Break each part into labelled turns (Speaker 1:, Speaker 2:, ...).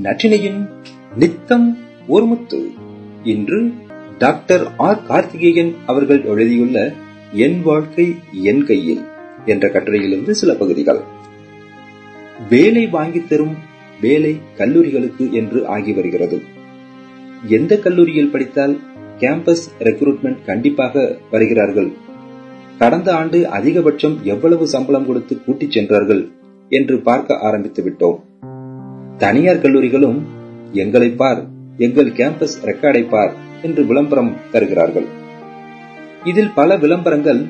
Speaker 1: நற்றினையின் நித்தம் ஒருமுத்து. இன்று டாக்டர் ஆர். கார்த்திகேயன் அவர்கள் எழுதியுள்ள என் வாழ்க்கை என் கையில் என்ற கட்டுரையிலிருந்து சில பகுதிகள். வேலை வாங்கித் தரும் வேலை கல்லூரிகளுக்கு என்று ஆகி வருகிறது. எந்த கல்லூரியில் படித்தால் கேம்பஸ் ரெக்ரூட்மெண்ட் கண்டிப்பாக வருகிறார்கள்? கடந்த ஆண்டு அதிகபட்சம் எவ்வளவு சம்பளம் கொடுத்து கூட்டிச் சென்றார்கள் என்று பார்க்க ஆரம்பித்து விட்டோம். தனியார் கல்லூரிகளும் எங்களை பார் எங்கள் கேம்பஸ் ரெக்கார்டை பார் என்று விளம்பரம் தருகிறார்கள். இதில் பல விளம்பரங்கள்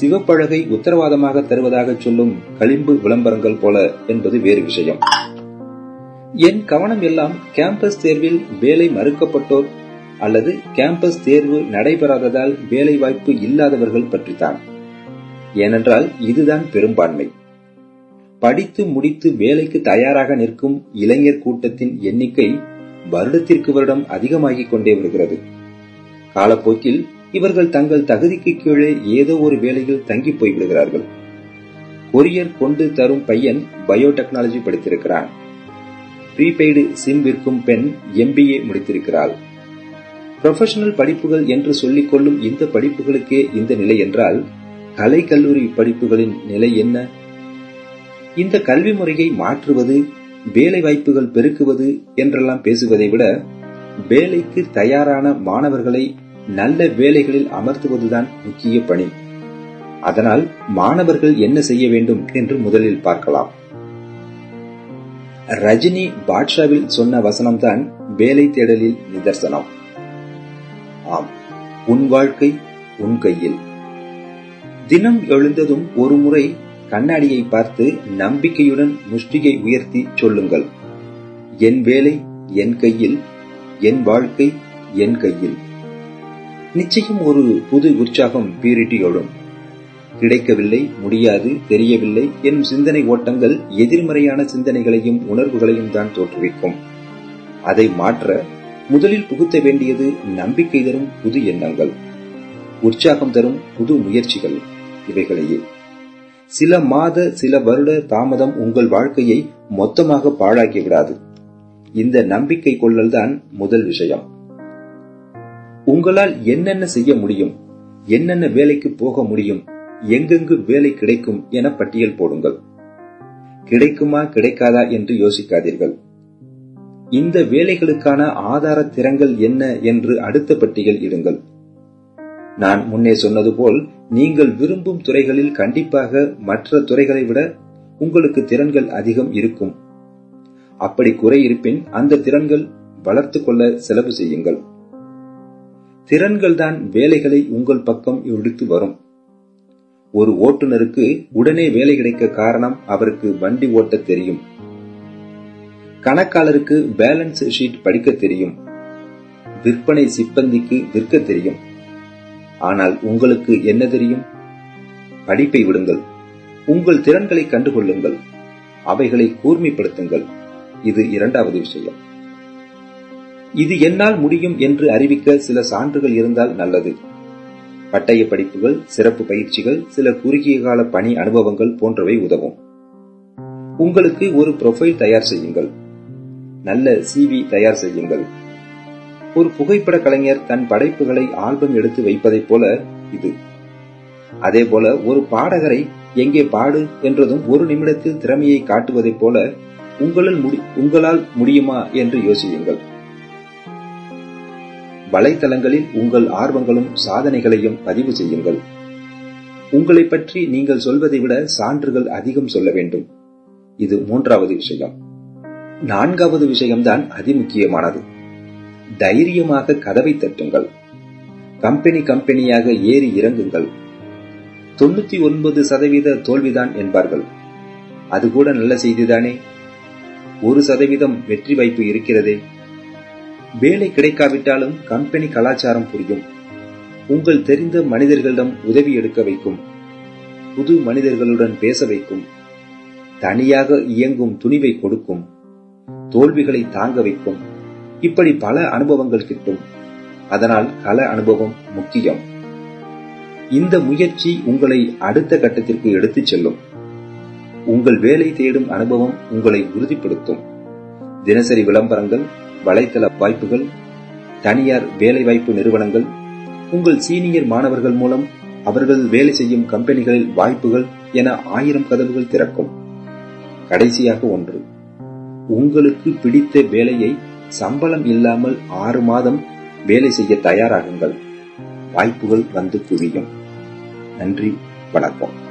Speaker 1: சிவப்பழகை உத்தரவாதமாக தருவதாக சொல்லும் களிம்பு விளம்பரங்கள் போல என்பது வேறு விஷயம். என் கவனம் எல்லாம் கேம்பஸ் தேர்வில் வேலை மறுக்கப்பட்டோர் அல்லது கேம்பஸ் தேர்வு நடைபெறாததால் வேலை வாய்ப்பு இல்லாதவர்கள் பற்றித்தான். ஏனென்றால் இதுதான் பெரும்பான்மை. படித்து முடித்து வேலைக்கு தயாராக நிற்கும் இளைஞர் கூட்டத்தின் எண்ணிக்கை வருடத்திற்கு வருடம் அதிகமாகிக் கொண்டே வருகிறது. காலப்போக்கில் இவர்கள் தங்கள் தகுதிக்கு கீழே ஏதோ ஒரு வேலையில் தங்கி போய்விடுகிறார்கள் கொரியர் கொண்டு தரும் பையன் பயோடெக்னாலஜி படித்திருக்கிறான். ப்ரீபெய்டு சிம் விற்கும் பெண் எம்பிஏ முடித்திருக்கிறாள். ப்ரொஃபஷனல் படிப்புகள் என்று சொல்லிக் கொள்ளும் இந்த படிப்புகளுக்கே இந்த நிலை என்றால் கலை கல்லூரி படிப்புகளின் நிலை என்ன? இந்த கல்வி முறையை மாற்றுவது வேலை வாய்ப்புகள் பெருக்குவது என்றெல்லாம் பேசுவதை விட வேலைக்கு தயாரான மாணவர்களை நல்ல வேலைகளில் அமர்த்துவதுதான் முக்கிய பணி. அதனால் மாணவர்கள் என்ன செய்ய வேண்டும் என்று முதலில் பார்க்கலாம். ரஜினி பாட்ஷாவில் சொன்ன வசனம்தான் வேலை தேடலில் நிதர்சனம். ஆம் உன் வாழ்க்கை உன் கையில். தினம் எழுந்ததும் ஒரு முறை கண்ணாடியை பார்த்து நம்பிக்கையுடன் முஷ்டிகை உயர்த்தி சொல்லுங்கள். என் வேலை என் கையில் என் வாழ்க்கை என் கையில். நிச்சயம் ஒரு புது உற்சாகம் பீரிட்டியோடும். கிடைக்கவில்லை முடியாது தெரியவில்லை எனும் சிந்தனை ஓட்டங்கள் எதிர்மறையான சிந்தனைகளையும் உணர்வுகளையும் தான் தோற்றுவிக்கும். அதை மாற்ற முதலில் புகுத்த வேண்டியது நம்பிக்கை தரும் புது எண்ணங்கள். உற்சாகம் தரும் புது முயற்சிகள் இவைகளையே. சில மாத சில வருட தாமதம் உங்கள் வாழ்க்கையை மொத்தமாக பாழாக்கி விடாது இந்த நம்பிக்கை கொள்ளல் தான் முதல் விஷயம். உங்களால் என்னென்ன செய்ய முடியும்? என்னென்ன வேலைக்கு போக முடியும்? எங்கெங்கு வேலை கிடைக்கும் என பட்டியல் போடுங்கள். கிடைக்குமா கிடைக்காதா என்று யோசிக்காதீர்கள். இந்த வேலைகளுக்கான ஆதார திறங்கள் என்ன என்று அடுத்த பட்டியல் இடுங்கள். நான் முன்னே சொன்னது போல் நீங்கள் விரும்பும் துறைகளில் கண்டிப்பாக மற்ற துறைகளை விட உங்களுக்கு திறன்கள் அதிகம் இருக்கும். அப்படி குறை இருப்பின் அந்த திறன்கள் வளர்த்து கொள்ள செலவு செய்யுங்கள். திறன்கள் தான் வேலைகளை உங்கள் பக்கம் இழுத்து வரும். ஒரு ஓட்டுநருக்கு உடனே வேலை கிடைக்க காரணம் அவருக்கு வண்டி ஓட்ட தெரியும். கணக்காளருக்கு பேலன்ஸ் ஷீட் படிக்க தெரியும். விற்பனை சிப்பந்திக்கு விற்க தெரியும். ஆனால் உங்களுக்கு என்ன தெரியும்? படிப்பை விடுங்கள். உங்கள் திறன்களை கண்டுகொள்ளுங்கள். அவைகளை கூர்மைப்படுத்துங்கள். இது இரண்டாவது விஷயம். இது என்னால் முடியும் என்று அறிவிக்க சில சான்றுகள் இருந்தால் நல்லது. பட்டய படிப்புகள் சிறப்பு பயிற்சிகள் சில குறுகிய கால பணி அனுபவங்கள் போன்றவை உதவும். உங்களுக்கு ஒரு ப்ரொஃபைல் தயார் செய்யுங்கள். நல்ல சிவி தயார் செய்யுங்கள். ஒரு புகைப்பட கலைஞர் தன் படைப்புகளை ஆல்பம் எடுத்து வைப்பதைப் போல இது. அதே போல ஒரு பாடகரை எங்கே பாடு என்றதும் ஒரு நிமிடத்தில் திறமையை காட்டுவதைப் போல உங்களால் முடி உங்களால் முடியுமா என்று யோசியுங்கள். வலைத்தளங்களில் உங்கள் ஆர்வங்களும் சாதனைகளையும் பதிவு செய்யுங்கள். உங்களை பற்றி நீங்கள் சொல்வதை விட சான்றுகள் அதிகம் சொல்ல வேண்டும். இது மூன்றாவது விஷயம். நான்காவது விஷயம்தான் அதிமுக்கியமானது. தைரியமாக கதவை தட்டுங்கள். கம்பெனி கம்பெனியாக ஏறி இறங்குங்கள். தொண்ணூத்தி ஒன்பது சதவீத தோல்விதான் என்பார்கள். அது கூட நல்ல செய்திதானே? ஒரு சதவீதம் வெற்றி வாய்ப்பு இருக்கிறதே. வேலை கிடைக்காவிட்டாலும் கம்பெனி கலாச்சாரம் புரியும். உங்கள் தெரிந்த மனிதர்களிடம் உதவி எடுக்க வைக்கும். புது மனிதர்களுடன் பேச வைக்கும். தனியாக இயங்கும் துணிவை கொடுக்கும். தோல்விகளை தாங்க வைக்கும். இப்படி பல அனுபவங்கள் கிட்டும். அதனால் கள அனுபவம் முக்கியம். இந்த முயற்சி உங்களை அடுத்த கட்டத்திற்கு எடுத்துச் செல்லும். உங்கள் வேலை தேடும் அனுபவம் உங்களை உறுதிப்படுத்தும். தினசரி விளம்பரங்கள் வலைத்தள வாய்ப்புகள் தனியார் வேலைவாய்ப்பு நிறுவனங்கள் உங்கள் சீனியர் மாணவர்கள் மூலம் அவர்கள் வேலை செய்யும் கம்பெனிகளில் வாய்ப்புகள் என ஆயிரம் கதவுகள் திறக்கும். கடைசியாக ஒன்று உங்களுக்கு பிடித்த வேலையை சம்பளம் இல்லாமல் ஆறு மாதம் வேலை செய்ய தயாராகுங்கள். வாய்ப்புகள் வந்து குவியும். நன்றி வணக்கம்.